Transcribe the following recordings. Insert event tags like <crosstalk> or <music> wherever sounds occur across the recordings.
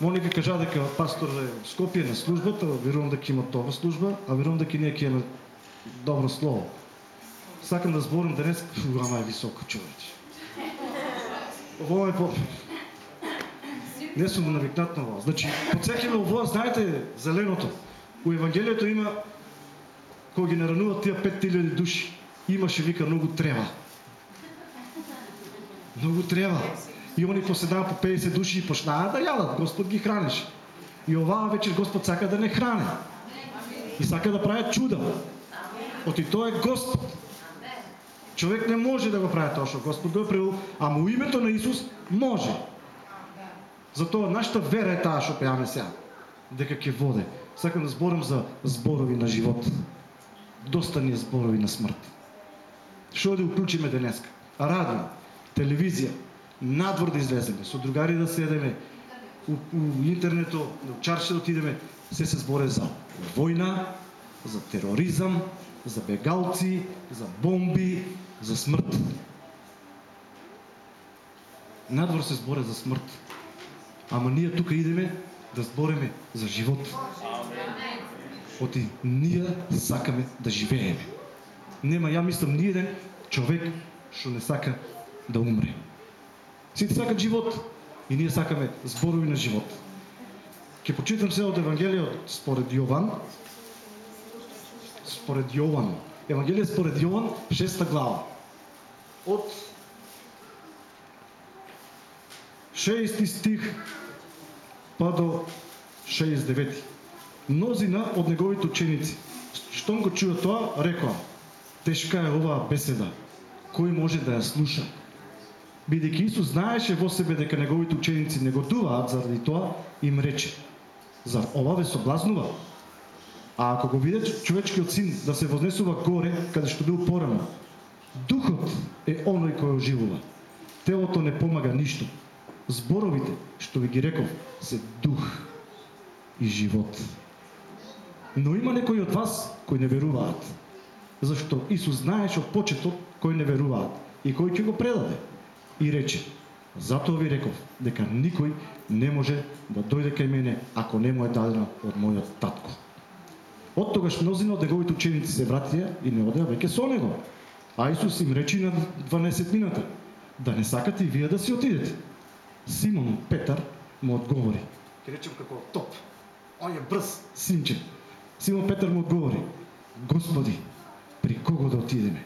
Моника кажа дека пастор е Скопје на службата, верувам дека има добра служба, а верувам дека ние ќе имаме добро слово. Сакам да зборам денес, ама е високо човече. Ово е по... Не сум навикнат на вас. Значи, подсекаме ово, знаете, зеленото. У Евангелието има, кога ги нарануват тия 5000 души, имаше вика много трева. Много трева. И они после дан по 50 души и почнаат да ядат. Господ ги храниш. И оваа вечер Господ сака да не храни. И сака да прави чуда. Оти той е Господ. Човек не може да го прави тоа што Господ го е правил, ама у името на Исус може. Затоа нашата вера е таа што пеаме сега. Дека ќе воде. Сакам да зборам за зборови на живот. Доста ни е зборови на смрт. Што да уклучиме денеска? Радио, телевизија, надвор да излеземе, со другари да седеме, у, у интернето, на чарше да отидеме, се се зборе за војна, за тероризам, за бегалци, за бомби, за смрт. Надвор се зборе за смрт. Ама ние тука идеме да збориме за живот. Оти ние сакаме да живееме. Нема, ја мислам, ни човек што не сака да умре. Сите сакат живот и ние сакаме зборови на живот. Ке почитам се од Евангелието според Јован. Според Јован. Евангелие според Јован, шеста глава. Од 6 стих па до 69. Мнозина од неговите ученици, штом го чуја тоа, рекоа, тешка е оваа беседа, кој може да ја слуша? Бидејќи Исус знаеше во себе дека неговите ученици негодуваат заради тоа, им рече, зар ова ве соблазнува? А ако го виде човечкиот син да се вознесува горе, каде што бил порано, духот е оној кој оживува. Телото не помага ништо. Зборовите, што ви ги реков, се дух и живот. Но има некои од вас кои не веруваат. Зашто Исус знаеше од почетот кои не веруваат и кој ќе го предаде и рече, затоа ви реков дека никој не може да дојде кај мене ако не му е дадено од мојот татко. Од тогаш мнозина од неговите ученици се вратија и не одеа веќе со него. А Исус им рече на 12 минута, да не сакате и вие да си отидете. Симон Петар му одговори. Ке речем како топ. Он е брз, синче. Симон Петар му одговори. Господи, при кого да отидеме?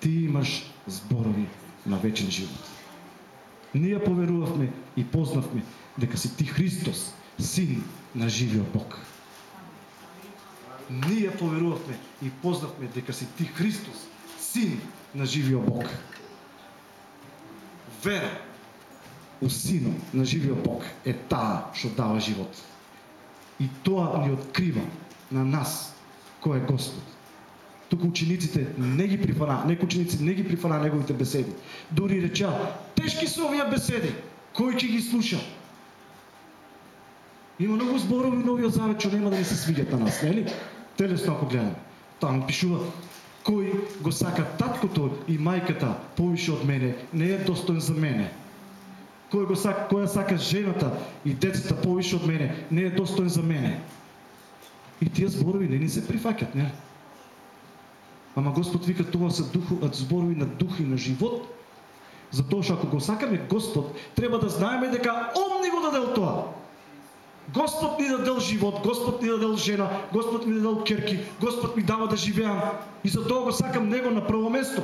Ти имаш зборови на вечен живот. Ние поверувавме и познавме дека си ти Христос, син на живиот Бог. Ние поверувавме и познавме дека си ти Христос, син на живиот Бог. Вера у Сино на живиот Бог е таа што дава живот. И тоа ни открива на нас кој е Господ. Туку учениците не ги прифана, некои ученици не ги прифана неговите беседи. Дори реча, тешки се овие беседи, кој ќе ги слуша? Има многу зборови в Новиот Завет што нема да ни се свиѓат на нас, нели? Телесно ако гледаме. Таму пишува кој го сака таткото и мајката повише од мене, не е достоен за мене. Кој го сака, која сака жената и децата повише од мене, не е достоен за мене. И тие зборови не ни се прифаќат, не? Ама Господ вика това са духу, зборови на дух и на живот. Затоа што ако го сакаме Господ, треба да знаеме дека Он ни го дадел тоа. Господ ни дадел живот, Господ ни дадел жена, Господ ми дадел керки, Господ ми дава да живеам. И затоа го сакам Него на прво место.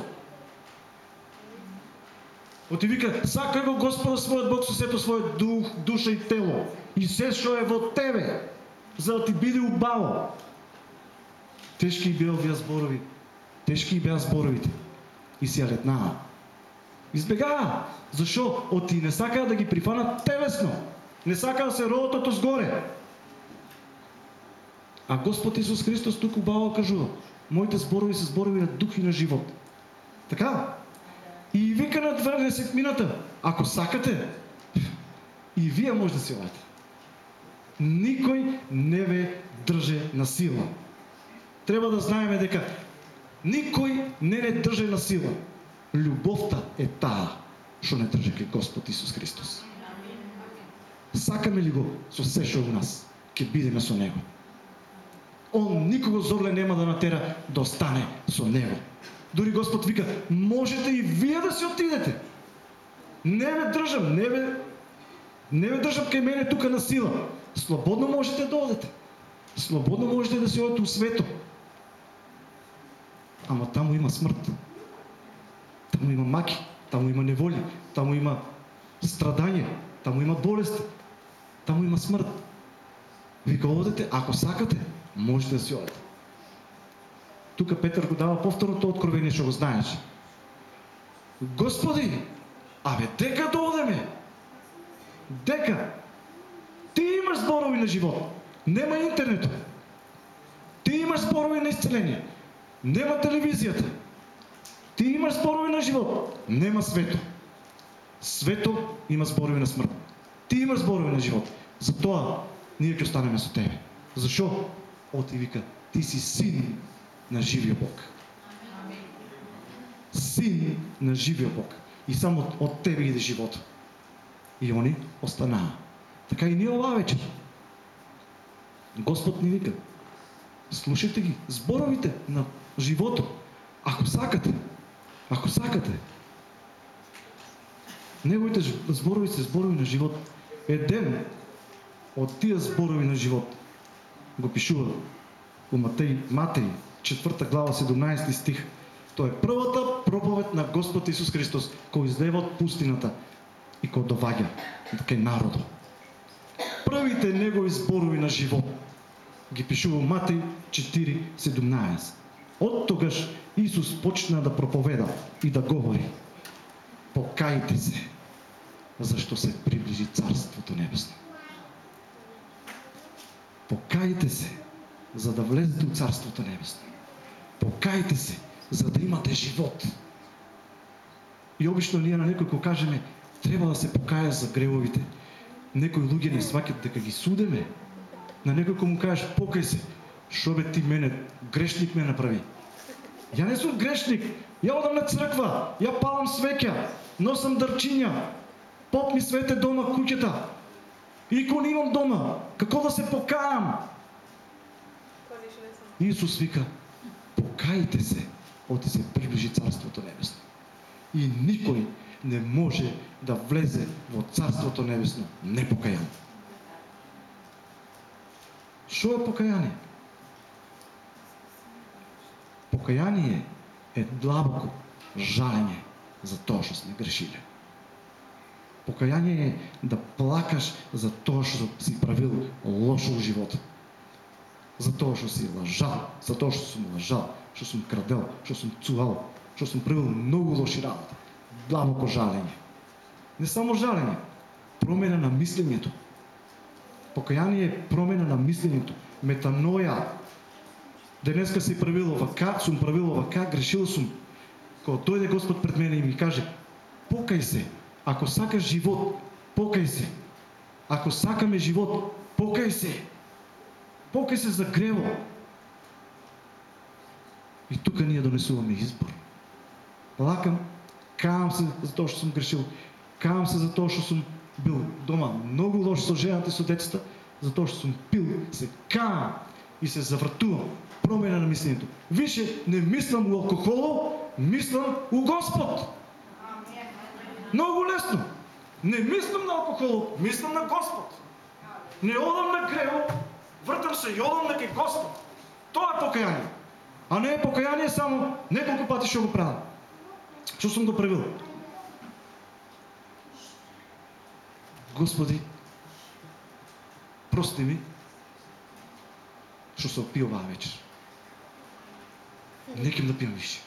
Оти вика, сакај го Господа својот Бог со сето својот дух, душа и тело. И се што е во тебе, за да ти биде убаво. Тешки беа овие зборови, Тешки беа зборовите. И се летнаа. Избегаа. Зашо? Оти не сакаа да ги прифанат телесно. Не сакаа да се родат од згоре. А Господ Исус Христос тук убаво кажува. Моите зборови се зборови на дух и на живот. Така? И вика на 20 минута. Ако сакате, и вие може да си одите. Никој не ве држе на сила. Треба да знаеме дека Никој не не држе на сила. Любовта е таа што не држе кај Господ Исус Христос. Сакаме ли го со се што у нас? Ке бидеме со него. Он никого зорле нема да натера да остане со него. Дори Господ вика, можете и вие да си отидете. Не ве држам, не ве, не ве држам кај мене тука на сила. Слободно можете да одете. Слободно можете да си одете у свето. Ама таму има смрт. Таму има маки, таму има неволи, таму има страдање, таму има болест, таму има смрт. Вика одете, ако сакате, можете да си одете. Тука Петър го дава повторното откровение, што го знаеш. Господи, абе дека да одеме? Дека? Ти имаш зборови на живот. Нема интернет. Ти имаш зборови на изцеление. Нема телевизията. Ти имаш зборови на живот. Нема свето. Свето има зборови на смърт. Ти имаш зборови на живот. Затоа ние ќе останеме со тебе. Зашо? Оти вика, ти си син на живия Бог. Син на живия Бог. И само от, от тебе иде живот. И они останаа. Така и ние оваа вечер. Господ ни вика. Слушайте ги. Зборовите на живото. Ако сакате. Ако сакате. Неговите зборови се зборови на живот. Еден от тия зборови на живот го пишува у Матей, Матей, 4 глава, 17 стих. Тоа е првата проповед на Господ Исус Христос, кој излева од пустината и кој доваѓа кај народот. Првите негови зборови на живот ги пишува Матей 4.17. От тогаш Исус почна да проповеда и да говори. Покайте се, защо се приближи Царството Небесно. Покайте се, за да влезете в Царството Небесно. Покайте се, за да имате живот. И обично ние на некој кога кажеме, треба да се покая за гревовите, некои луѓе не сваќат дека ги судеме. На некој му кажеш, покај се, шо бе ти мене, грешник ме направи. Ја не сум грешник, ја одам на црква, ја палам свеќа, носам дрчиња, поп ми свете дома куќата. И кога не имам дома, како да се покаам? Исус вика, покајте се, оти се приближи Царството Небесно. И никой не може да влезе во Царството Небесно непокаян. Шо е покаяние? Покаяние е длабоко жалење за тоа што сме грешиле. Покаяние е да плакаш за тоа што си правил лошо во животот. За тоа што си лажал, за тоа што сум лажал, што сум крадел, што сум цугал, што сум правил многу лоши работи. Длабоко жалење. Не само жалење, промена на мислењето. Покаяние е промена на мислењето, метаноја. Денеска си правил овака, сум правил овака, грешил сум. Кога дојде Господ пред мене и ми каже, покај се, ако сакаш живот, покај се. Ако сакаме живот, покај се. Покај се за грево. И тука ние донесуваме избор. Лакам, каам се за тоа што сум грешил, каам се за тоа што сум бил дома многу лош со жената и со децата, за тоа што сум пил, се каам и се завртувам. Промена на мислењето. Више не мислам у алкохолот, мислам у Господ. Много лесно. Не мислам на алкохол, мислам на Господ. Не одам на грево, вртам се и одам на Господ. Тоа е покаяние. А не е покаяние само неколку пати што го правам. Што сум го правил? Господи, прости ми, што се опил вечер. Не да пијам више.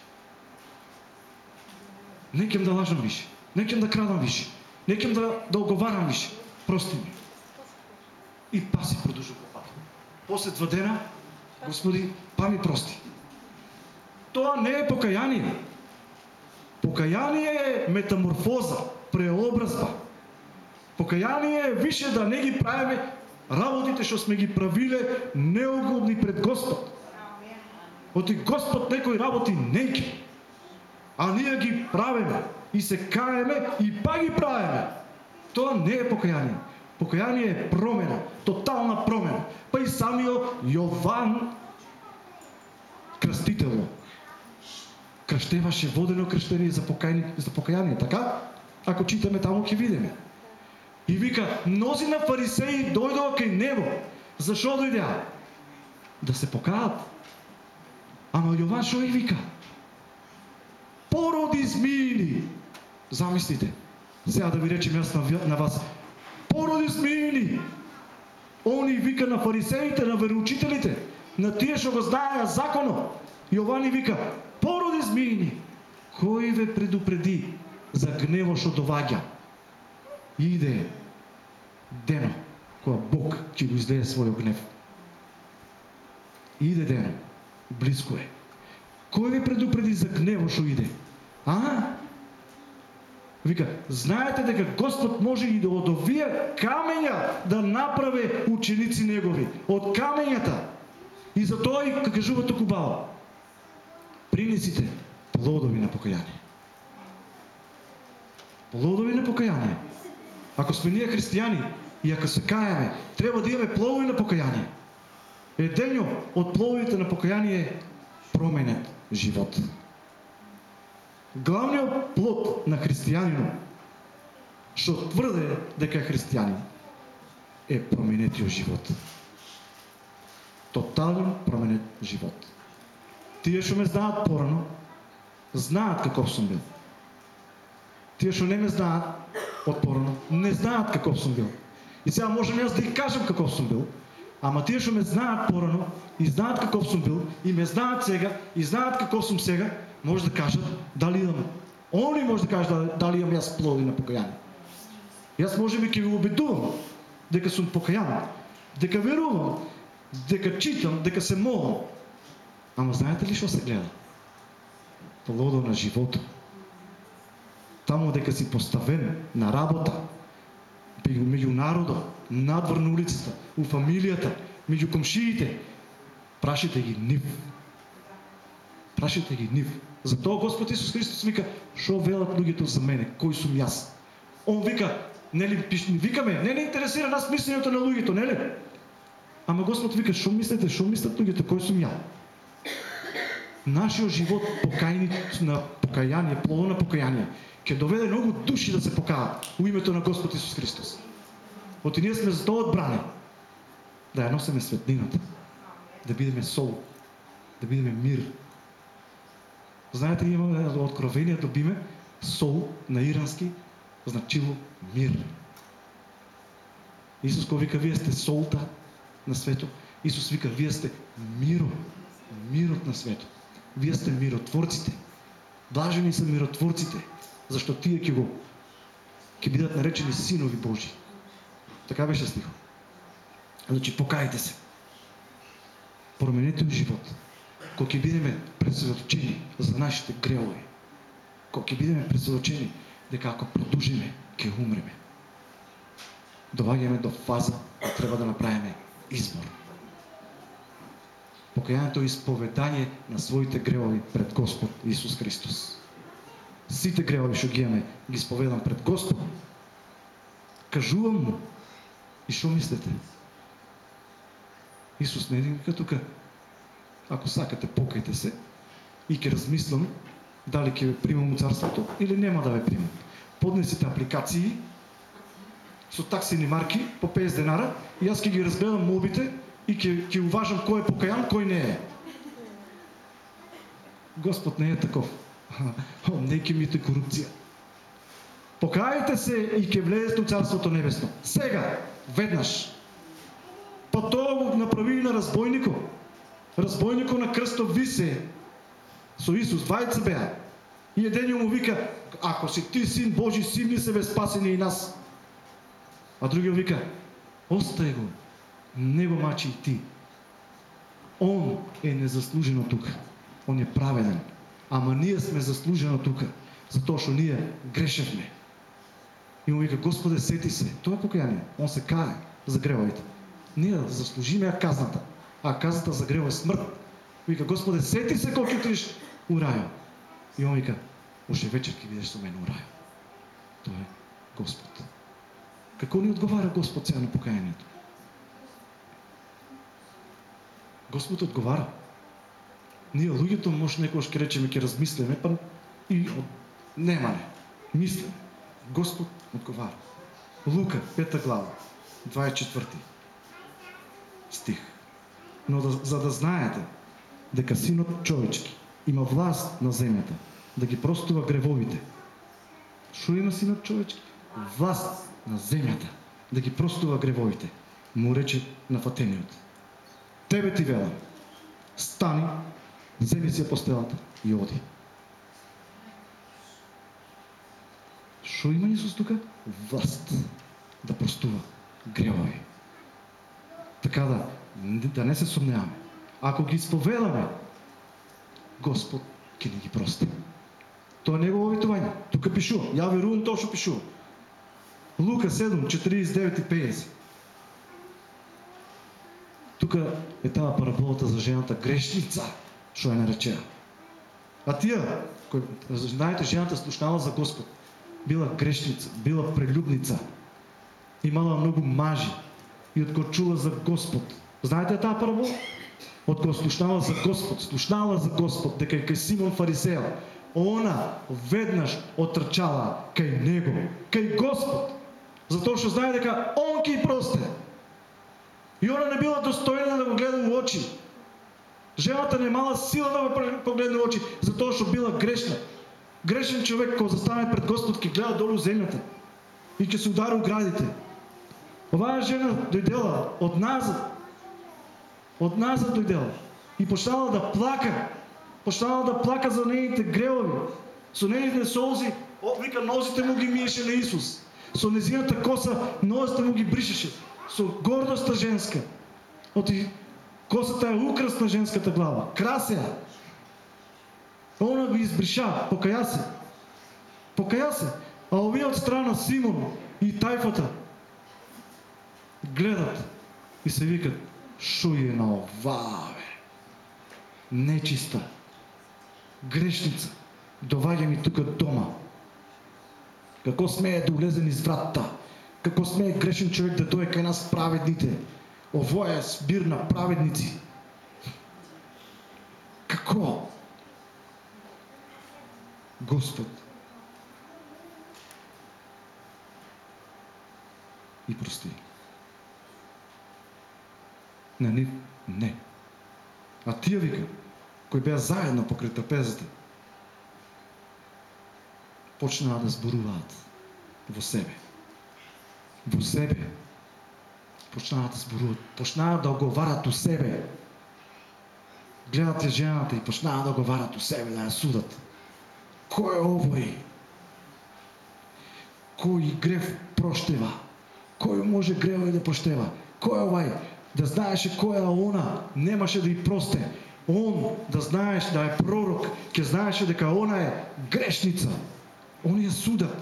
Не да лажам више. Не да крадам више. Не да, да оговарам више. Прости ми. И па си продолжу по пат. После два дена, Господи, па ми прости. Тоа не е покаяние. Покаяние е метаморфоза, преобразба. Покаяние е више да не ги правиме работите што сме ги правиле неугодни пред Господ. Оти Господ некои работи не ги. А ние ги правиме и се каеме и па ги правиме. Тоа не е покаяние. Покаяние е промена, тотална промена. Па и самиот Јован крстително кръщеваше водено кръщение за покаяние, за покаяние, така? Ако читаме тамо ќе видиме. И вика, мнози на фарисеи дойдоа кај него. Защо дойдеа? Да се покаят. Ама Јован шо и вика? Породи змиини. Замислите. Сега да ви речем аз на, вас. Породи змиини. Они вика на фарисеите, на вероучителите, на тие што го знаеа законо. Јовани вика, породи змиини. Кој ве предупреди за гнево што доваѓа? Иде дено кога Бог ќе го излее својот гнев. Иде дено. Близко е. Кој ви предупреди за гнево што иде? А? Вика, знаете дека Господ може и да од овие камења да направи ученици негови. Од камењата. И затоа и кажува туку бао. Принесите плодови на покаяние. Плодови на покаяние. Ако сме ние християни и ако се каяме, трябва да имаме плодови на покаяние. Едењо од плодовите на покаяние е променет живот. Главниот плод на христијанинот, што тврде дека е христијанин, е променетиот живот. Тотален променет живот. Тие што ме знаат порано, знаат каков сум бил. Тие што не ме знаат од порано, не знаат каков сум бил. И сега можем јас да ги кажам каков сум бил, ама тие што ме знаат порано и знаат каков сум бил, и ме знаат сега, и знаат каков сум сега, може да кажат дали имам. Они може да кажат дали имам јас плоди на покаяние. Јас може би ќе ви убедувам дека сум покаян, дека верувам, дека читам, дека се молам, Ама знаете ли што се гледа? Плодо на живото. Тамо дека си поставен на работа, меѓу народа, надвор на улицата, у фамилијата, меѓу комшиите, прашите ги нив. Прашите ги нив. Затоа Господ Исус Христос вика, што велат луѓето за мене, кој сум јас? Он вика, нели викаме, не не интересира нас мислењето на луѓето, нели? Ама Господ вика, што мислите, што мислат луѓето, кој сум ја? нашиот живот покајни на покаяние, плодо на покаяние, ќе доведе многу души да се покаат у името на Господ Исус Христос. Оти ние сме за тоа одбрани да ја носиме светлината, да бидеме сол, да бидеме мир. Знаете, имаме откровение добиме сол на ирански значило мир. Исус кога вика, вие сте солта на свето, Исус вика, вие сте миро, мирот на свето. Вие сте миротворците. Блажени са миротворците, защо тие ќе го ќе бидат наречени синови Божи. Така беше стих. Значи покајте се. Променете живот. Кога ќе бидеме пресведочени за нашите гревови. Кога ќе бидеме пресведочени дека ако продужиме, ќе умреме. Доваѓаме до фаза да треба да направиме избор. Покаянието е изповедание на своите гревови пред Господ Исус Христос. Сите гревови што ги имаме, ги изповедам пред Господ. Кажувам му. И што мислите? Исус не вика тука, ако сакате, покајте се и ќе размислам дали ќе ве примам у царството или нема да ве примам. Поднесите апликации со таксини марки по 50 денара и аз ќе ги разгледам молбите и ќе, ќе уважам кој е покаян, кој не е. Господ не е таков. <laughs> Он не ќе мите корупција. Покајте се и ќе влезете у Царството Небесно. Сега, веднаш. Па тоа го направи на разбойнико. Разбойнико на крстов висе со Исус, двајца беа. И еден му вика, ако си ти син Божи, син се бе спасени и нас. А другиот вика, остай го, него мачи и ти. Он е незаслужено тук. Он е праведен. Ама ние сме заслужено тук, затоа што ние грешевме. И му вика, Господе, сети се. Тоа е покаяние. Он се кае за гревовите. Ние заслужиме казната. А казната за грево е смрт. Вика, Господе, сети се колко отидеш у рајо. И он вика, още вечер ќе бидеш со мене у рајо. Тоа е Господ. Какво ни отговаря Господ сега на покаянието? Господ отговаря. Ние луѓето може некојаш ке речеме ке размислиме, па и од... нема не. Мислиме. Господ одговара. Лука, пета глава, 24 стих. Но да, за да знаете дека синот човечки има власт на земята да ги простува гревовите. Шо има синот човечки? Власт на земята да ги простува гревовите. Му рече на фатениот. Тебе ти велам. Стани, вземи си постелата и оди. Шо има Исус тука? Власт да простува гревови. Така да, да не се сумняваме. Ако ги изповедаме, Господ ќе ни ги прости. Тоа е негово обитување. Тука пишува. Ја верувам тоа што пишува. Лука 7, 49 и 50. Тука е таа параболата за жената грешница, што е наречена. А тие, кои, знаете, жената слушнала за Господ, била грешница, била прелюбница, имала многу мажи и откога чула за Господ. Знаете таа парабола? Откога слушнала за Господ, слушнала за Господ, дека е кај Симон Фарисео, она веднаш отрчала кај него, кај Господ, затоа што знае дека Он ки просте. И она не била достојна да го гледа у очи. Жената не мала сила да го погледне очи, затоа што била грешна. Грешен човек кога застане пред Господ ќе гледа долу земјата и ќе се удари у градите. Оваа жена дојдела од назад, од назад дојдела и почнала да плака, почнала да плака за нейните гревови. Со нейните солзи, вика, нозите му ги миеше на Исус. Со незината коса нозите му ги бришеше. Со гордоста женска. Оти косата е украс на женската глава. Крася. Она го избриша, покаја се. Покаја се. А овие од страна Симон и Тајфата гледат и се викат, шо е на ова? Нечиста, грешница, доваѓа ми тука дома. Како смее да улезе низ вратта? Како смее грешен човек да дојде кај нас праведните? Ово е збир на праведници. Како? Господ и прости. На нив не. А тие вика, кои беа заедно покрај трапезата, почнаа да зборуваат во себе. Во себе. Почнаа да зборуваат, почнаа да оговарат у себе. Гледат ја жената и почнаа да оговарат у себе, да ја судат. Кој е овој? Кој грев проштева? Кој може гревови да поштева? Кој е овај? Да знаеше кој е она, немаше да и просте. Он да знаеш да е пророк, ќе знаеше дека она е грешница. Он ја судат.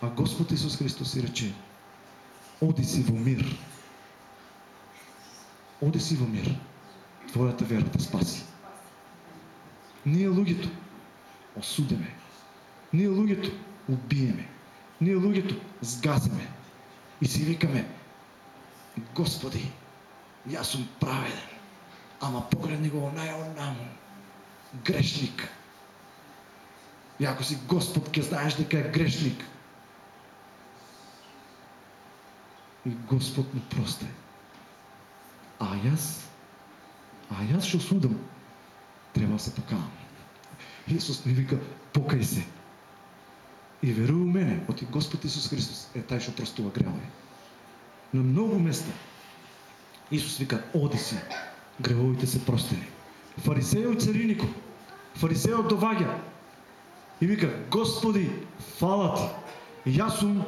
А Господ Исус Христос си рече, оди си во мир. Оди си во мир. Твојата вера те спаси. Ние луѓето осудеме. Ние луѓето убиеме. Ние луѓето згазиме. И си викаме, Господи, јас сум праведен, ама погледни го онај онаму, грешник. И ако си Господ, ке знаеш дека е грешник. И Господ му просте. А јас, а јас што судам, треба да се покавам. Исус ми вика, покај се. И верува мене, оти Господ Исус Христос е тај што простува гревови. На многу места Исус вика, оди си, гревовите се простени. Фарисејот цариникот, фарисејот доваѓа и вика, Господи, фала ти, јас сум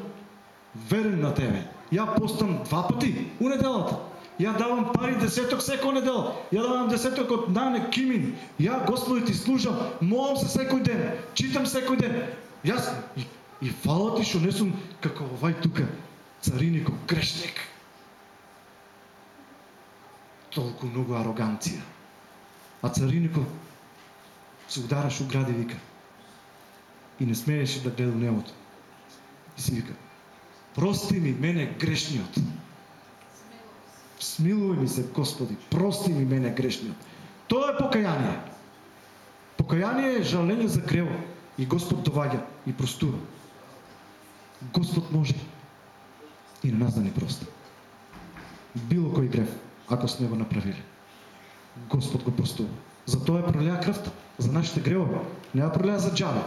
верен на Тебе. Ја постам два пати у неделата. Ја давам пари десеток секој недела. Ја давам десеток од нане кимин. Ја Господи ти служам, молам се секој ден, читам секој ден. Јас и, и фала ти што не сум како овај тука цариников грешник. Толку многу ароганција. А цариников се удараш у гради вика. И не смееше да гледа небото. И си вика, Прости ми мене грешниот. Смилуй ми се, Господи, прости ми мене грешниот. Тоа е покаяние. Покаяние е жалење за грево. И Господ доваѓа и простува. Господ може и на нас да ни прости. Било кој грев, ако сме го направили. Господ го простува. Затоа е пролеа кръвта за нашите гревови. Не я пролеа за джаве.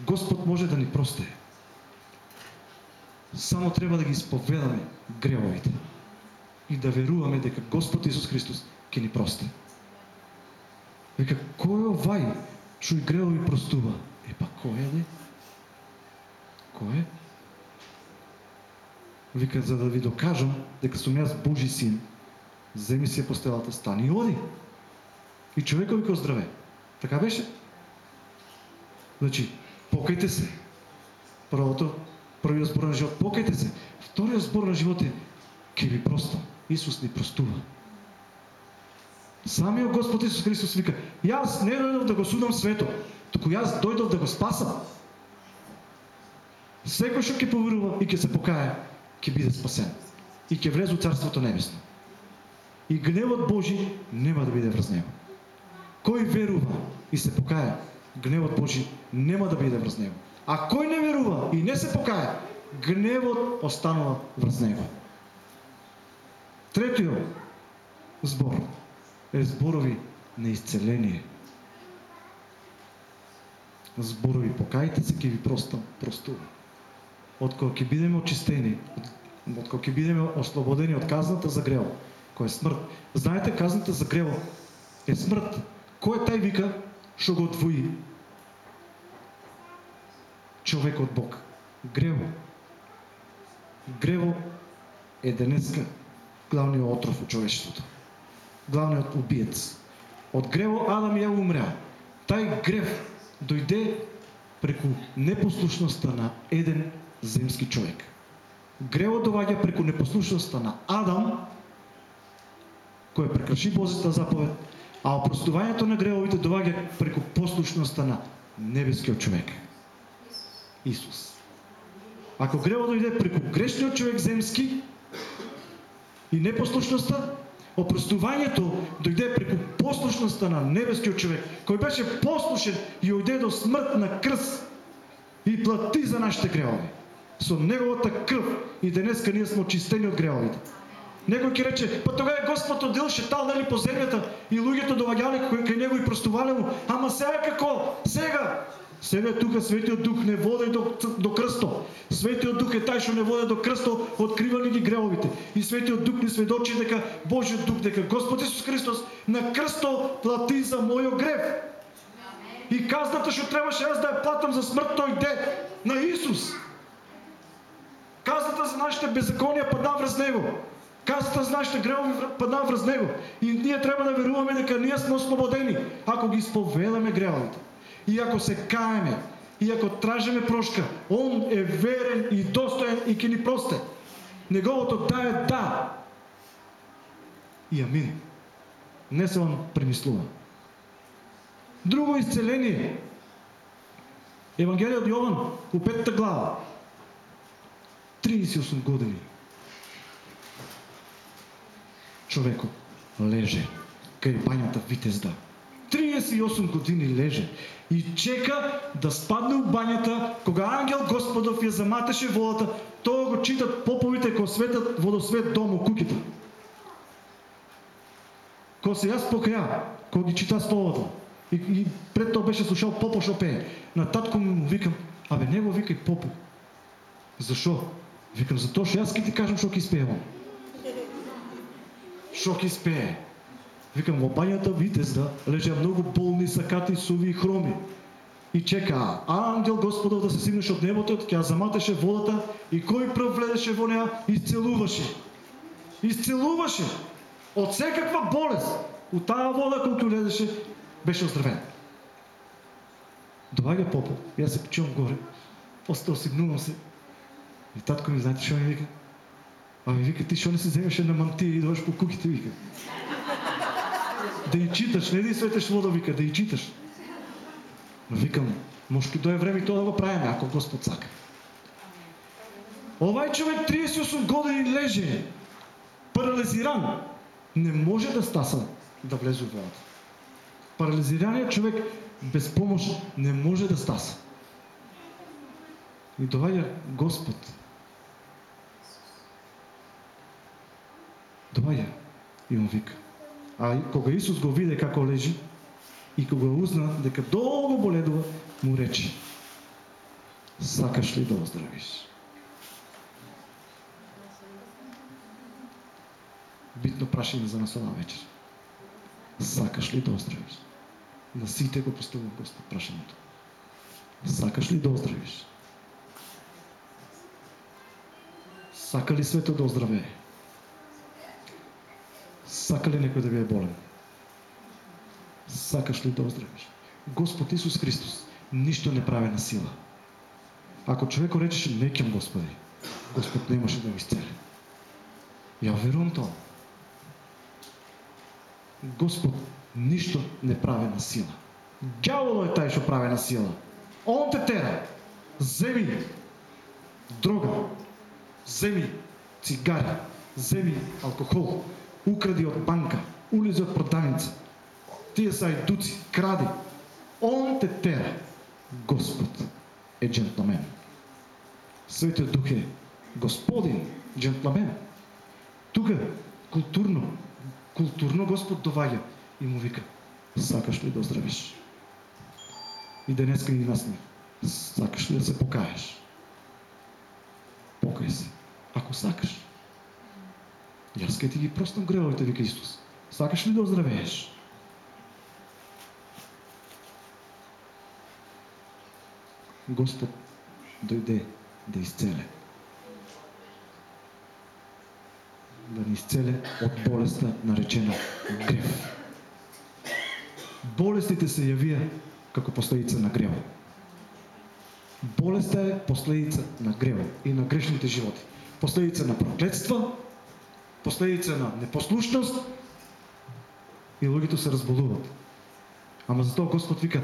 Господ може да ни прости. Само трябва да ги изповедаме гревовите и да веруваме дека Господ Исус Христос ќе ни прости. Вика, кој е овај, чуј гревови простува? Е, па кој е, ли? Кој е? Вика, за да ви докажам дека сум јас Божи син, земи си постелата, стани и оди. И човекът вика оздраве. Така беше? Значи, покайте се. Първото, първият сбор на живот, покайте се. Вторият сбор на живот е, ке ви просто. Исус ни простува. Самият Господ Исус Христос вика, и аз не дойдох да го судам свето, тук аз дойдох да го спасам. Всеки, што ќе поверува и ќе се покая, ќе биде спасен. И ќе влезе в Царството Небесно. И гневът Божий нема да биде врз него. Кой верува и се покая, гневът Божий нема да биде врз него. А кой не верува и не се покая, гневът останува врз него. Третият сбор е зборови на изцеление. Зборови покайте се, ке ви просто простува. Откога ќе бидеме очистени, откога ќе бидеме ослободени от казната за грево, кој е смрт. Знаете, казната за грево е смрт. Кој е тај вика што го одвои човек от Бог? Грево. Грево е денеска главният отров от човечеството. Главният убиец. От грево Адам я умря. Тай грев дойде преко непослушността на един земски човек. Грево доваѓа преко непослушността на Адам, кој прекрши Божията заповед, а опростувањето на гревовите доваѓа преко послушността на небескиот човек. Исус. Ако грево дойде преко грешниот човек земски и непослушността, опростувањето дойде преко послушността на небескиот човек, кој беше послушен и ојде до смрт на крст и плати за нашите гревови. Со неговата кръв и денеска ние сме очистени от гревовите. Некој ќе рече, па тогава Господ одел шетал нели по земјата и луѓето доаѓале кај него и простувале му. Ама сега како? Сега сега тука Светиот Дух не води до, до кръсто. Светиот Дух е тај што не води до кръсто, откривали ги гревовите. И Светиот Дух ни сведочи дека Божиот Дух, дека Господ Исус Христос на кръсто плати за мојот грев. И казната што требаше аз да ја платам за смрт, тој де на Исус. Казната за нашите беззакония падна врз него. Казата за нашите грехови падна врз него. И ние трябва да веруваме дека ние сме освободени, ако ги изповедаме греховите. И ако се каеме, и ако тражиме прошка, Он е верен и достоен и ке ни просте. Неговото да е да. И амин. Не се он премислува. Друго изцеление. Евангелие от Йован, у петата глава. 38 години човеко леже кај бањата Витезда. 38 години леже и чека да спадне в банята, кога ангел Господов я заматеше водата, тоа го читат поповите ко светат водосвет домо куките. Ко се јас покря, ко ги чита словото, и, и пред тоа беше слушал попо шо пее, на татко му викам, абе него викај попо. Зашо? Викам, што јас ке ти кажам шо ке испеевам. Шо ке испее? Викам, бањата Витезда лежа многу болни, сакати, суви и хроми. И чека, а ангел Господов да се сигнеш од небото, ќе заматеше водата и кој прв влезеше во неа, исцелуваше. Исцелуваше од секаква болест. У таа вода колку влезеше, беше оздравен. Доваѓа попол, јас се почувам горе, остao сигнувам се. И татко ми, знаете што ми вика? Ами вика, ти што не се вземеше на мантия и идваш по куките, вика. Да и читаш, не да и светеш вода, вика, да и читаш. Но викам, може да е време и тоа да го правиме, ако Господ сака. Овај човек 38 години леже, парализиран. Не може да стаса да влезе в водата. Парализираният човек без помощ не може да стаса. И доаѓа Господ. Доаѓа и он вика. А кога Исус го виде како лежи и кога узна дека долго боледува, му рече Сакаш ли да оздравиш? Битно прашање за нас оваа вечер. Сакаш ли да оздравиш? На сите го поставува Господ прашањето. Сакаш ли да оздравиш? Сака ли свето да оздравее? Сака ли некој да ви е болен? Сакаш ли да оздравиш? Господ Исус Христос ништо не прави на сила. Ако човек речеше не към Господи, Господ не имаше да го изцели. Я верувам тоа. Господ нищо не прави на сила. Дяволо е taj што прави на сила. Он те тера. Земи дрога, земи цигари, земи алкохол, укради от банка, улези от продавница. Тие са айдуци, кради. Он те тера. Господ е джентлмен. Светиот Дух е Господин, джентлмен. Тука културно, културно Господ доваѓа и му вика, сакаш ли да оздравиш? И денеска и нас не. Сакаш ли да се покаеш? Покай се. Ако сакаш. Ти ги простам гревовите, вика Исус. Сакаш ли да оздравееш? Господ дойде да изцеле. Да ни изцеле от болестта, наречена грев. Болестите се јавија како последица на гревот. Болестта е последица на гревот и на грешните животи. Последица на проклетство, последица на непослушност и луѓето се разболуват. Ама затоа Господ вика,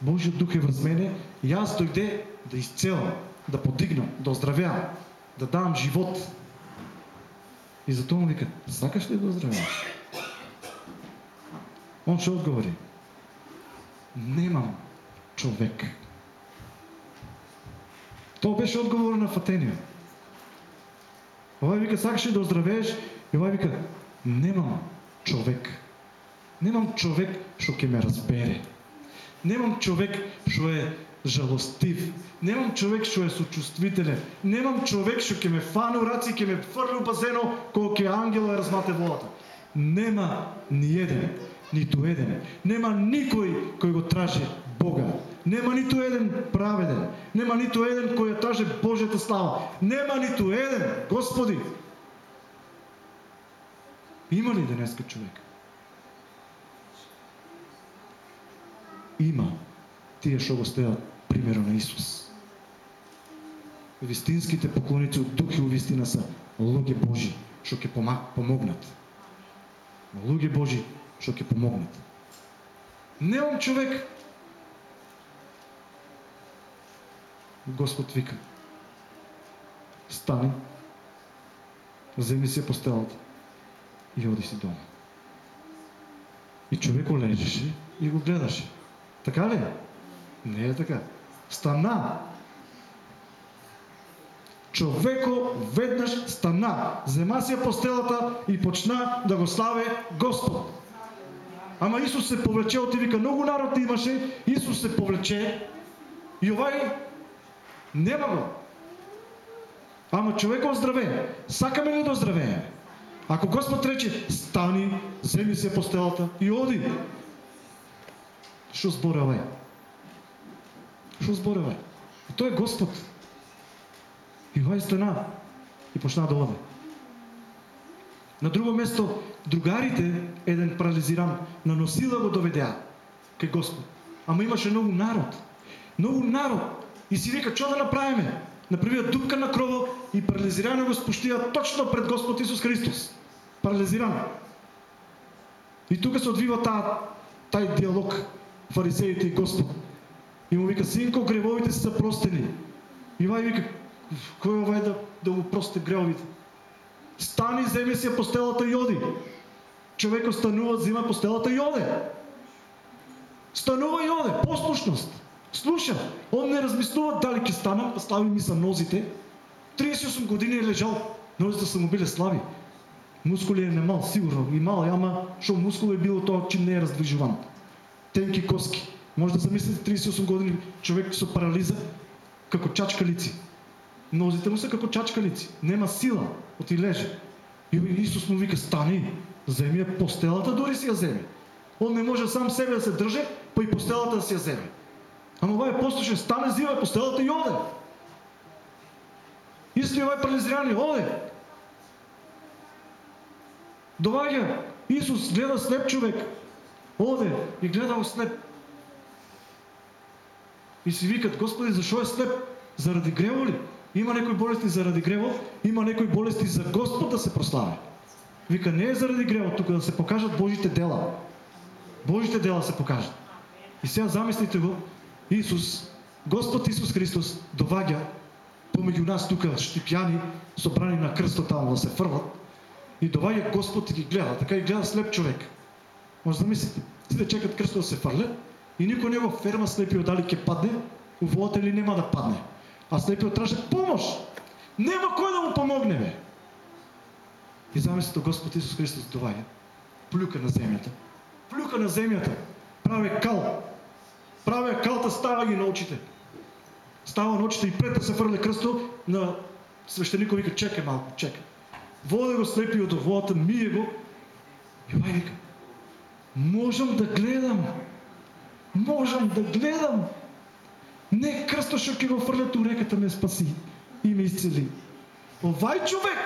Божиот дух е врз мене, и аз дојде да изцелам, да подигнам, да оздравявам, да давам живот. И затоа му вика, сакаш ли да оздравяваш? Он ще отговори, немам човек. То беше отговор на Фатения. Овај вика, сакаш ли да оздравееш? И овај вика, немам човек. Немам човек што ќе ме разбере. Немам човек што е жалостив. Немам човек што е сочувствителен. Немам човек што ќе ме фане раци, ќе ме фрли у базено, кога ќе ангело е размате водата. Нема ни еден, ниту еден. Нема никој кој го траже Бога. Нема ниту еден праведен. Нема ниту еден кој ја траже Божјата слава. Нема ниту еден, Господи. Има ли денеска човек? Има тие што го стојат примерно на Исус. Вистинските поклоници од дух и вистина са луѓе Божи што ќе помогнат. Луѓе Божи што ќе помогнат. Немам човек. Господ вика. Стани, вземи си постелата и оди си дома. И човек лежеше и го гледаше. Така ли? Не е така. Стана. Човеко веднъж стана, зема си постелата и почна да го славе Господ. Ама Исус се повлече от и вика, много народ имаше, Исус се повлече и овай нема го. Ама човек оздраве. Сакаме ли да оздравеем? Ако Господ рече, стани, вземи се постелата и оди. Що збора овај? Што збори овај? Тој е Господ. И овај стана и почна да оде. На друго место, другарите, еден парализиран, на носила го доведеа кај Господ. Ама имаше многу народ. Многу народ. И си вика, што да направиме? Направија дупка на крово и парализирано го спуштија точно пред Господ Исус Христос. Парализиран. И тука се одвива таа, тај диалог фарисеите и Господ. И му вика, синко, гревовите са простени. И вай вика, Кой е овай да, да му простите греховите? Стани, вземи си постелата и оди. Човек останува, взима постелата и оде. Станува и оде. Послушност. Слуша. Он не размислува дали ке стана, слави ми са нозите. 38 години е лежал. Нозите са му били слави. Мускули е немал, сигурно. Имал, ама, що мускул е било то, че не е раздвижуван. Тенки коски. Може да замислите 38 години човек со парализа, како чачкалици. Нозите му са како чачкалици. Нема сила. Оти леже. И Исус му вика, стани, вземи я постелата, дори си я вземи. Он не може сам себе да се држе, па и постелата да си я вземе. Ама това е послушен, стане, взима постелата и оде. Исти ovaj парализирани, оде. Доваѓа, Исус гледа слеп човек, оде и гледа го слеп. И си викат, Господи, защо е слеп? Заради грево ли? Има някои болести заради грево, има някои болести за Господ да се прославя. Вика, не е заради грево, тук да се покажат Божите дела. Божите дела се покажат. И сега замислите го, Исус, Господ Исус Христос, доваѓа помеѓу нас тука щипјани, собрани на кръста там да се фърлат. И доваѓа Господ и ги гледа, така и гледа слеп човек. Може да мислите, сите чекат кръста да се фърлят и никой не го ферма слепиот дали ќе падне, у или нема да падне. А слепиот траше помощ. Нема кой да му помогне, бе. И замислите Господ Исус Христос доваѓа, плюка на земята. Плюка на земята. Прави кал. Прави калта, става ги на очите. Става на очите и пред да се фърля кръсто на свещеника вика, чекай малко, чекай. Води го слепиот от водата, мие го. И май вика, можем да гледам. Можем да гледам. Не кръсто ще го фърлят у реката ме спаси и ме изцели. Овай човек,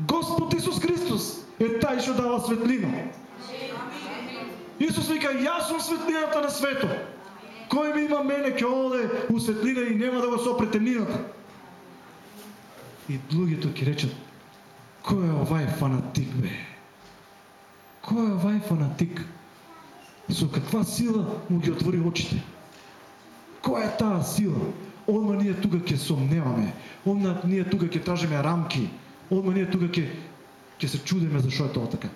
Господ Исус Христос, е taj що дава светлина. Исус вика, јас сум светлината на свето. Кој ми има мене ќе оде у светлина и нема да го сопре темнината. И луѓето ќе речат, кој е овај фанатик, бе? Кој е овај фанатик? Со каква сила му ги отвори очите? Која е таа сила? Одма ние тука ќе сомневаме. Одма ние тука ќе тражиме рамки. Одма ние тука ќе ќе се чудиме зашо е тоа така.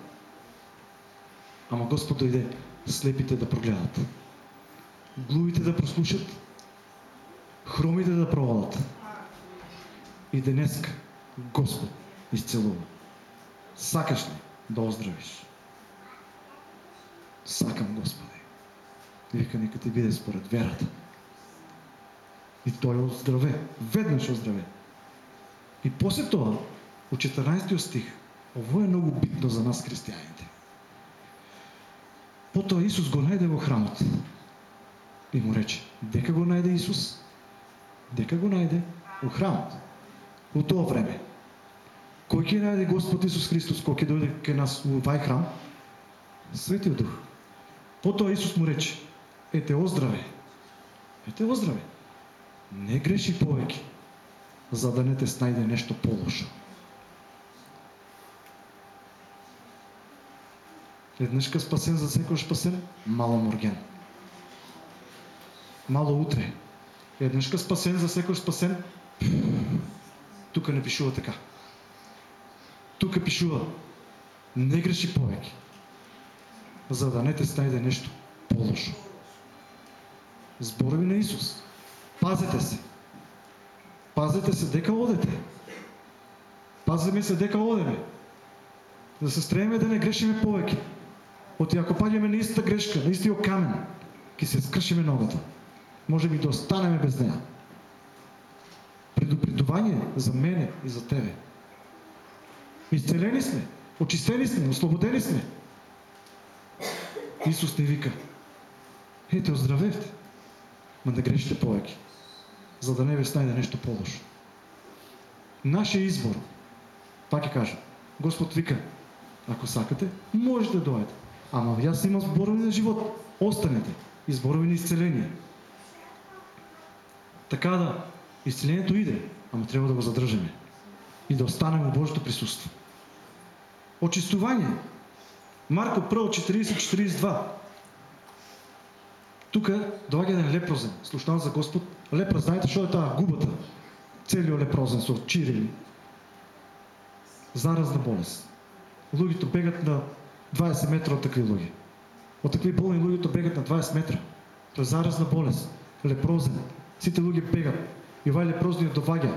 Ама Господ дойде слепите да прогледат. Глувите да прослушат. Хромите да проводат. И денеска Господ изцелува. Сакаш ли да оздравиш? Сакам, Господи. И вика, нека ти биде според верата. И той оздраве. Веднъж оздраве. И после това, от 14 стих, ово е много битно за нас, християните. Потоа Исус го најде во храмот. И му рече, дека го најде Исус? Дека го најде во храмот. Во тоа време. Кој ќе најде Господ Исус Христос, кој ќе дојде кај нас во вај храм? Светиот Дух. Потоа Исус му рече, ете оздраве. Ете оздраве. Не греши повеќе, за да не те снајде нешто полошо. Еднъжка спасен за секој спасен, мало морген. Мало утре. Еднъжка спасен за секој спасен, тука не пишува така. Тука пишува, не греши повеќе, за да не те стајде нешто полошо. Зборови на Исус. Пазете се. Пазете се дека одете. Пазиме се дека одеме. Да се стремиме да не грешиме повеќе. Оти ако паѓаме на истата грешка, на истиот камен, ќе се скршиме ногата. Може би да останеме без нея. Предупредување за мене и за тебе. Изцелени сме, очистени сме, ослободени сме. Исус не вика, ете, оздравевте, ма да грешите повеќе, за да не ви снајде нешто по-лошо. Нашият избор, пак ќе кажа, Господ вика, ако сакате, можете да дойдете. Ама аз имам зборови на живот. Останете. И зборови на изцеление. Така да, изцелението иде, ама трябва да го задържаме. И да останем в Божието присъствие. Очистование. Марко 1, 40-42. Тук доаѓа еден лепрозен, слушнал за Господ. Лепра, знаете що е тази губата? целиот лепрозен со чирили. Заразна болест. Луѓето бегат на 20 метра од такви луѓе. Од такви болни луѓето бегат на 20 метра. Тоа е заразна болест. Лепрозен. Сите луѓе бегат. И овај лепрозниот доваѓа.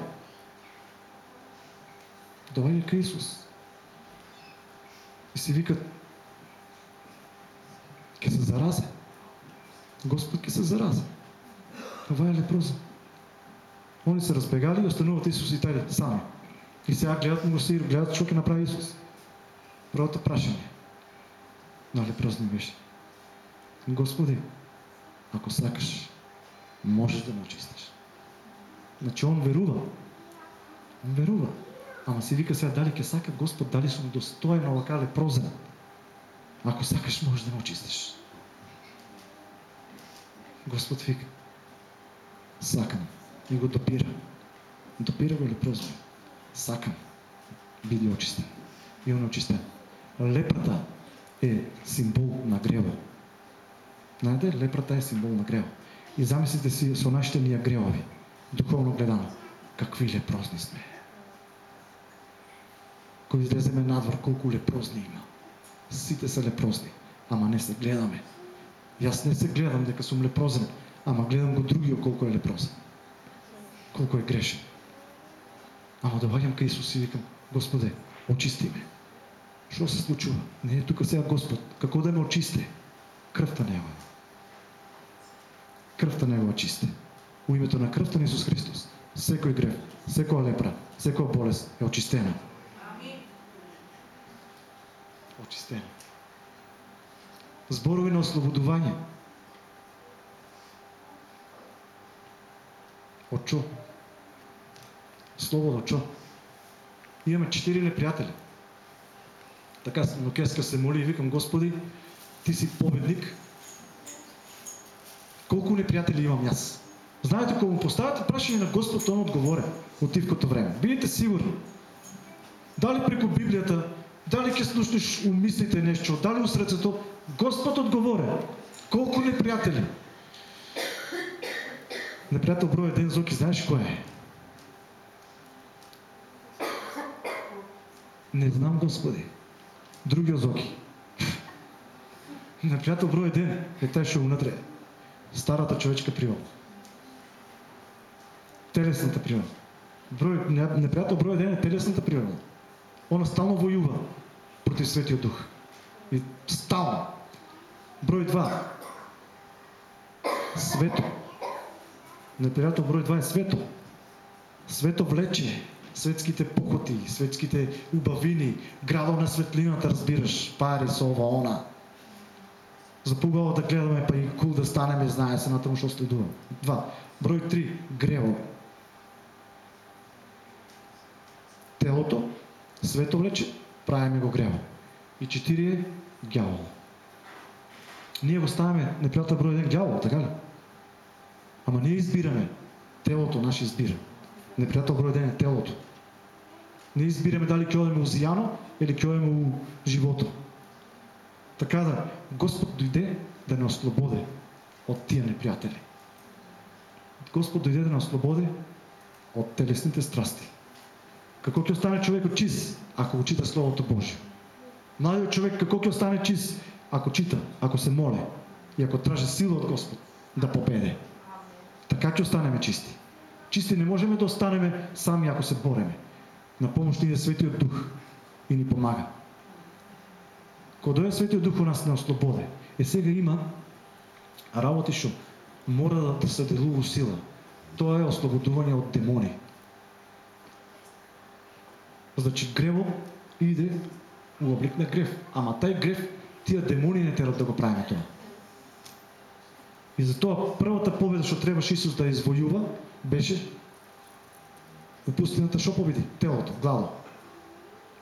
Доваѓа кај Исус. И си викат, ќе се заразе. Господ ќе се заразе. Това е лепрозен. Они се разбегали и остануват Исус и тали сами. И сега гледат му се и гледат што ќе направи Исус. Првото прашање. Но лепрозен беше. Господи, ако сакаш, можеш да ме очистиш. Значи он верува. Он верува. Ама си вика сега дали ќе сака Господ, дали сум достоен на овака лепрозен. Ако сакаш, можеш да ме очистиш. Господ вика, сакам и го допира. Допира го лепрозно. Сакам. Биди очистен. И он е очистен. Лепрата е символ на грева. Знаете, лепрата е символ на грева. И замислите си со нашите ние гревови, духовно гледано, какви лепрозни сме. Кој излеземе надвор, колку лепрозни има. Сите се лепрозни, ама не се гледаме. Јас не се гледам дека сум лепрозен, ама гледам го другиот колку е лепрозен. Колку е грешен. Ама доаѓам кај Исус и викам, Господе, очисти ме. Што се случува? Не е тука сега Господ. Како да ме очисти? Крвта Негова. Крвта Негова чисти. У името на крвта на Исус Христос. Секој грев, секоја лепра, секоја болест е очистена. Очистена. Зборови на ослободување. Од чо? Слово од чо? Имаме четири непријатели. Така но кеска се моли и викам, Господи, ти си победник. Колку непријатели имам јас? Знаете, кога му поставате прашање на Господ, он одговоре од тивкото време. Бидете сигурни. Дали преку Библијата, дали слушнеш умислите нешто, дали у Господ одговоре. Колку непријатели? Непријател број еден Зоки, знаеш кој е? Не знам, Господи. Другиот Зоки. Непријател број еден е тај што унатре. Старата човечка природа. Телесната природа. Број, непријател број еден е телесната природа. Она стално војува против Светиот Дух. И стално. Број 2. Свето. Непријател број 2 е свето. Свето влече светските похоти, светските убавини, градо на светлината, разбираш, пари со ова, она. Запугало да гледаме, па и кул да станеме, знае се на тому што следува. Два. Број 3. Грево. Телото, свето влече, правиме го грево. И четири е гјавол. Ние го ставаме непријател број 1 гјавол, така ли? Ама ние избираме. Телото наше избира. Непријател број 1 е телото. Не избираме дали одиме у зијано или одиме у живото. Така да, Господ дојде да не ослободи од тие непријатели. Господ дојде да не ослободи од телесните страсти. Како ќе остане човекот чист, ако го чита Словото Божие? Младиот човек како ќе остане чист, ако чита, ако се моле и ако тражи сила од Господ да победе. Така ќе останеме чисти. Чисти не можеме да останеме сами ако се бореме. На помощ ни е Светиот Дух и ни помага. Кога дојде Светиот Дух у нас не ослободе. Е сега има работи што мора да се делува сила. Тоа е ослободување од демони. Значи гревот иде у облик на грев. Ама тај грев, тие демони не терат да го правиме тоа. И затоа првата победа што требаше Исус да извојува беше у пустината што победи? Телото, глава.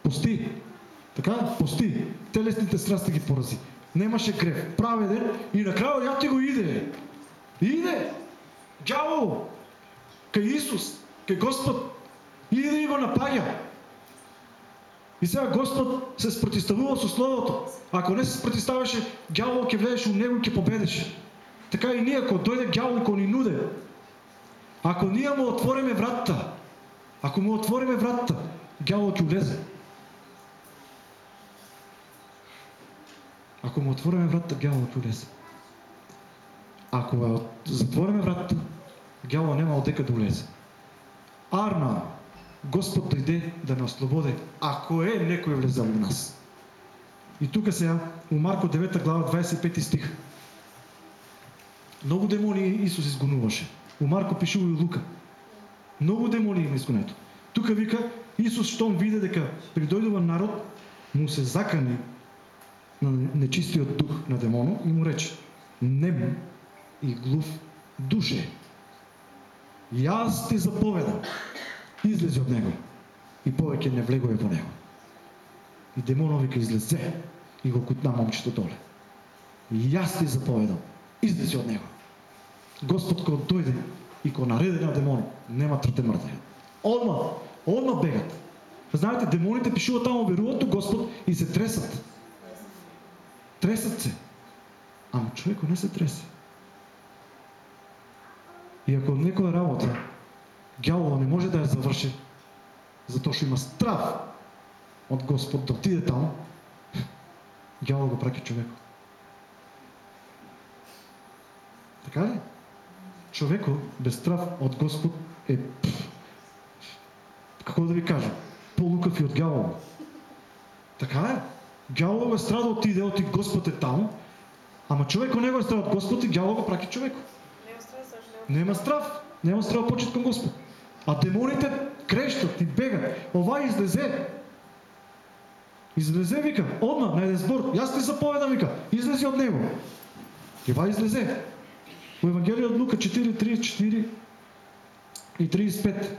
Пости. Така? Пости. Телесните страсти ги порази. Немаше грев. Праведен и на крајот ја ти го иде. Иде. Ѓавол. Кај Исус. Кај Господ. Иде и го напаѓа. И сега Господ се спротиставува со Словото. Ако не се спротиставаше, ѓавол ќе влезеш у него и ќе победеше. Така и ние, ако дойде ѓавол кој ни нуде, ако ние му отвориме вратата, Ако му отвориме вратата, гяло ќе улезе. Ако му отвориме вратата, гяло ќе улезе. Ако затвориме вратата, гяло нема одека да улезе. Арна, Господ дойде да не ослободи, ако е некој влезал у нас. И тука сега, у Марко 9 глава 25 стих. Много демони Исус изгонуваше. У Марко пишува и Лука. Много демони има изгонето. Тука вика, Исус, щом виде дека придойдува народ, му се закани на нечистиот дух на демоно и му рече, нем и глув душе. Аз ти заповедам, излези от него и повеќе не влегувай во него. И демонот вика излезе и го кутна момчето доле. И аз ти заповедам, излези от него. Господ кога дойде и кога нареди на демон, нема трте мртви. Одма, одма бегат. Знаете, демоните пишуват тамо, веруват у Господ и се тресат. Тресат се. Ама човеко не се тресе. И ако некоя работа гялова не може да я завърши, затоа што има страх от Господ да отиде там, гяло го праки човеко. Така ли? Човеко без страх от Господ е, какво да ви кажа, по-лукав и от гялово. Така е. Гялово е страда да отиде, оти Господ е там, ама човеко не го е страда от Господ и гялово го праки човеко. Нема страх. Нема страх почет към Господ. А демоните крещат и бегат. Ова излезе. Излезе, вика, одма, на един сбор. Аз ти заповедам, вика, излези от него. И това излезе. В Евангелие от Лука 4, 34 и 35.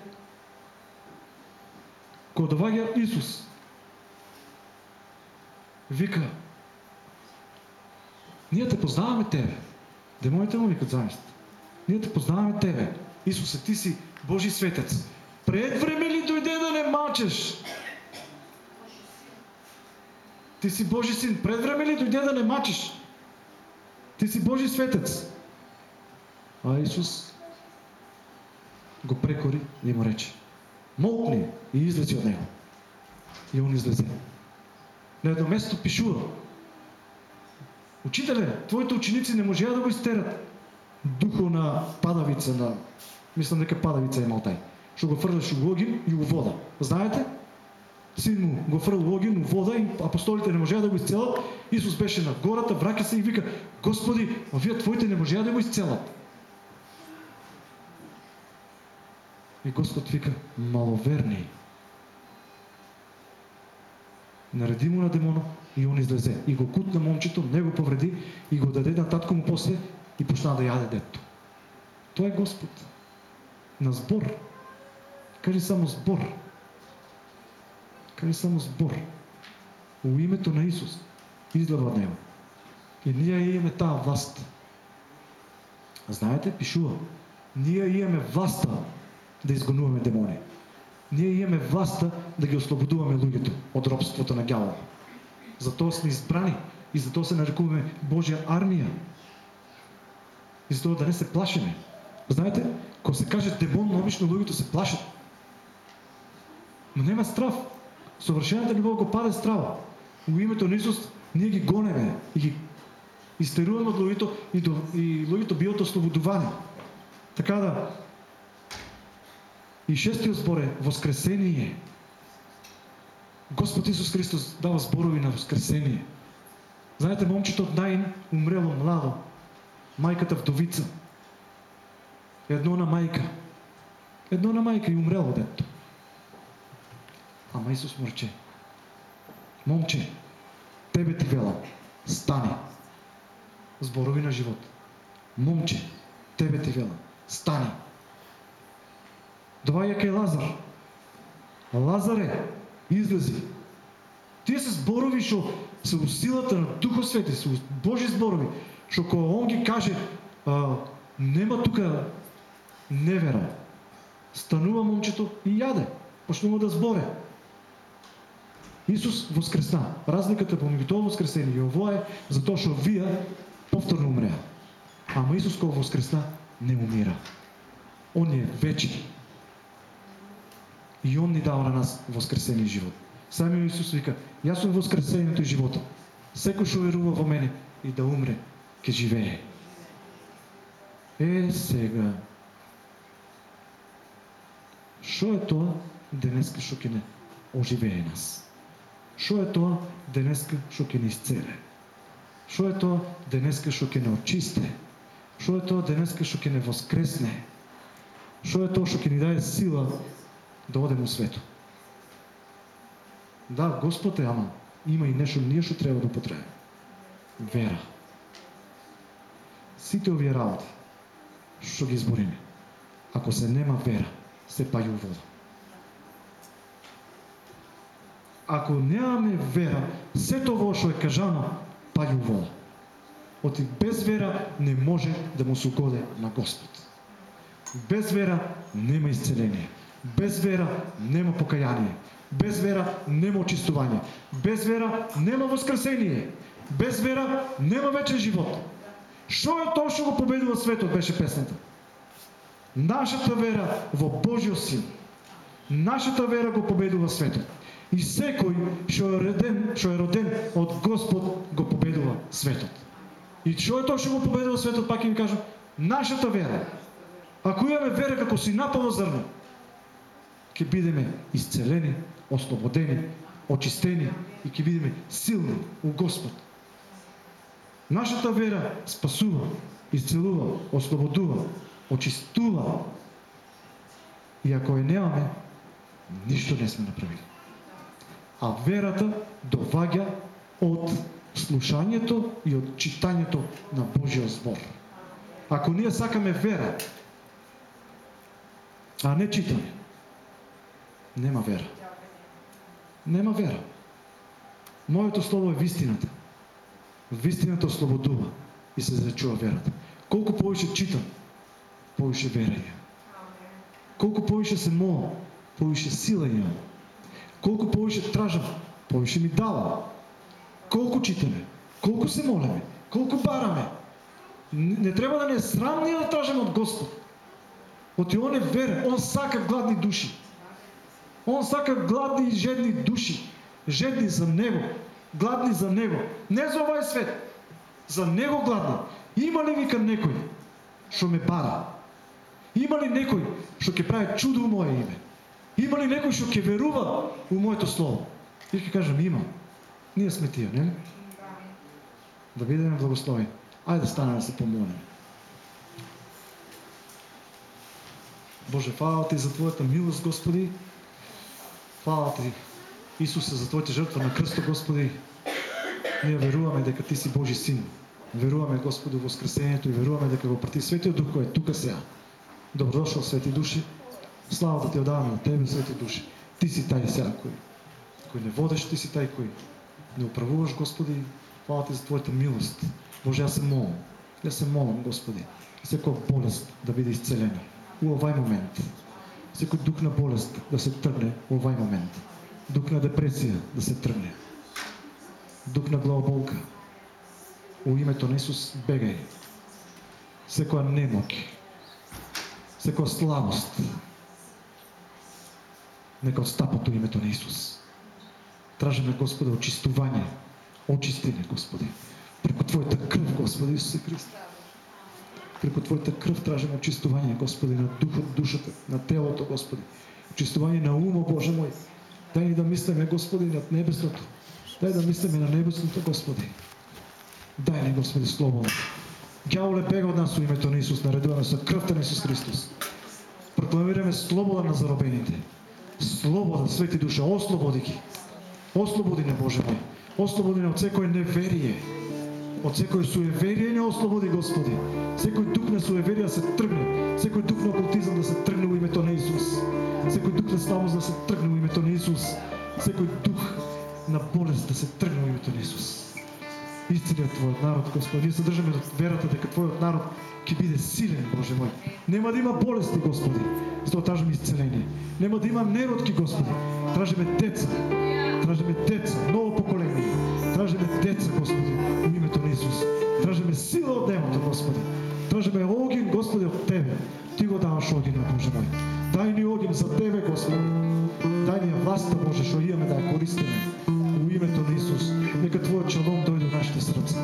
Кога довага Исус, вика, ние те познаваме Тебе. Демоните му викат замест. Ние те познаваме Тебе. Исусе, Ти си Божи светец. Пред време ли дойде да не мачеш? Ти си Божи син. Пред време ли дойде да не мачеш? Ти си Божи светец. А Исус го прекори и му рече. Молкни и излези от него. И он излезе. На едно место пишува. Учителе, твоите ученици не можеха да го изтерат. Духо на падавица, на... Мислям дека падавица е малтай. Што го фрляш у огин и у вода. Знаете? Син му го фрл огин, у вода и апостолите не можеха да го изцелат. Исус беше на гората, врака се и вика, Господи, а вие твоите не можеха да го изцелат. И Господ вика, маловерни. Нареди му на демона и он излезе. И го кутна момчето, не го повреди и го даде на татко му после и почна да яде детето. Той е Господ. На сбор. Кажи само сбор. Кажи само сбор. У името на Исус излева от Него. И ние имаме тази власт. Знаете, пишува. Ние имаме властта да изгонуваме демони. Ние имаме властта да ги ослободуваме луѓето от робството на гяло. Затоа сме избрани и затоа се нарекуваме Божия армия. И затоа да не се плашиме. Знаете, кога се каже демон, обично луѓето се плашат. Но нема страх. Съвършената любов го пада страва. Во името на Исус ние ги гонеме и ги изтеруваме от луѓето и, до, и луѓето бият ослободувани. Така да, и шестият збор е Воскресение. Господ Исус Христос дава зборови на Воскресение. Знаете, момчето от Найн умрело младо. Майката вдовица. Едно на майка. Едно на майка и умрело дето. Ама Исус му. Момче, тебе ти вела. Стани. Зборови на живот. Момче, тебе ти вела. Стани. Доаѓа кај Лазар. Лазаре, излези. Тие се зборови што се у силата на Духот Свети, се Божи зборови, што кога он ги каже, а, нема тука невера. Станува момчето и јаде. Почнува да зборе. Исус воскресна. Разликата помеѓу тоа воскресение и ово е затоа што вие повторно умреа. Ама Исус кога воскресна не умира. Он е вечен. И Он ни дава на нас воскресение живот. Самиот Исус вика, јас сум воскресението и животот. Секој што верува во мене и да умре, ќе живее. Е, сега. Што е тоа денеска не оживее нас? Што е тоа денеска што ќе не исцеле? Што е тоа денеска ќе не очисте? Што е тоа денеска што ќе не воскресне? Што е тоа ќе ни даде сила да одеме у свето? Да, Господ е, ама има и нешто ние што треба да употребиме. Вера. Сите овие работи што ги избориме, ако се нема вера, се паѓа у вода. Ако немаме вера, сето ово што е кажано, паѓа у вода. Оти без вера не може да му се угоде на Господ. Без вера нема исцеление. Без вера нема покаяние. Без вера нема очистување. Без вера нема воскресение. Без вера нема вечен живот. Што е тоа што го победува светот, беше песната. Нашата вера во Божиот Син. Нашата вера го победува светот. И секој што е роден, што е роден од Господ го победува светот. И што е тоа што го победува светот, пак ви кажам, нашата вера. Ако имаме вера како си напало зрно, ќе бидеме исцелени, ослободени, очистени и ќе бидеме силни у Господ. Нашата вера спасува, исцелува, ослободува, очистува. И ако ја немаме, ништо не сме направили. А верата доваѓа од слушањето и од читањето на Божиот збор. Ако ние сакаме вера, а не читаме, нема вера. Нема вера. Моето слово е вистината. Вистината ослободува и се зачува верата. Колку повеќе читам, повеќе вера имам. Колку повеќе се молам, повеќе сила имам. Колку повеќе тражам, повеќе ми дава. Колку читаме, колку се молиме, колку бараме. Не треба да не е срам ние да тражаме од Господ. Оти Он е верен, Он сака гладни души. Он сака гладни и жедни души. Жедни за Него. Гладни за Него. Не за овај свет. За Него гладни. Има ли вика некој што ме бара? Има ли некој што ќе прави чудо у моje име? Има ли некој што ќе верува у моето слово? И ќе кажам има. Ние сме тие, не? Да бидеме благословени. Ајде да станеме да се помолиме. Боже, фала Ти за Твоята милост, Господи. Фала Ти, Исусе, за Твоята жртва на кръста, Господи. Ние веруваме дека Ти си Божи Син. Веруваме, Господи, в Воскресението и веруваме дека го прати Светиот Дух кој е тука сега. Добродошол, свети души. Слава да Ти отдаваме на Тебе, свети души. Ти си тај сега кој, кој не водеш, Ти си тај кој не управуваш, Господи. Фала Ти за Твоята милост. Боже, аз се молам. Јас се молам, Господи, секоја болест да биде исцелена у овај момент. Секој дух на болест да се тргне у овај момент. Дух на депресија да се тргне. Дух на главоболка. У името на Исус бегај. Секоја немоќ. Секоја слабост. Нека отстапат у името на Исус. Тражиме Господа очистување. Очисти Господи. Преко Твојата крв, Господи Исусе Христе. Преко Твојата крв тражим очистување, Господи, на духот, душата, на телото, Господи. Очистување на умо, Боже мој. Дај ни да мислиме, Господи, над небесното. Дај да мислиме на небесното, Господи. Дај ни, Господи, слобода. Гјаволе бега од нас у името на Исус, наредуваме со крвта на Исус Христос. Прокламираме слобода на заробените. Слобода, свети душа, ослободи ги. Ослободи не, Боже мој. Ослободи не од секој неверие од секој суеверие не ослободи Господи. Секој дух на суеверие се тргне. Секој дух на окултизам да се тргне во името на Исус. Секој дух на слабост да се тргне во името на Исус. Секој дух на болест да се тргне во името на Исус. Истиниот Твојот народ, Господи, ние се држаме верата дека Твојот народ ќе биде силен, Боже мој. Нема да има болести, Господи. Сто тражиме исцеление. Нема да има неродки, Господи. Тражиме деца. Тражиме деца деца, Господи, у името на Исус. Тражиме сила от демото, Господи. Тражиме огин, Господи, от Тебе. Ти го даваш огина, Боже мой. Дай ни огин за Тебе, Господи. Дай ни власта, Боже, што имаме да ја користиме. В името на Исус. Нека Твоя шалом дойде до нашите срца.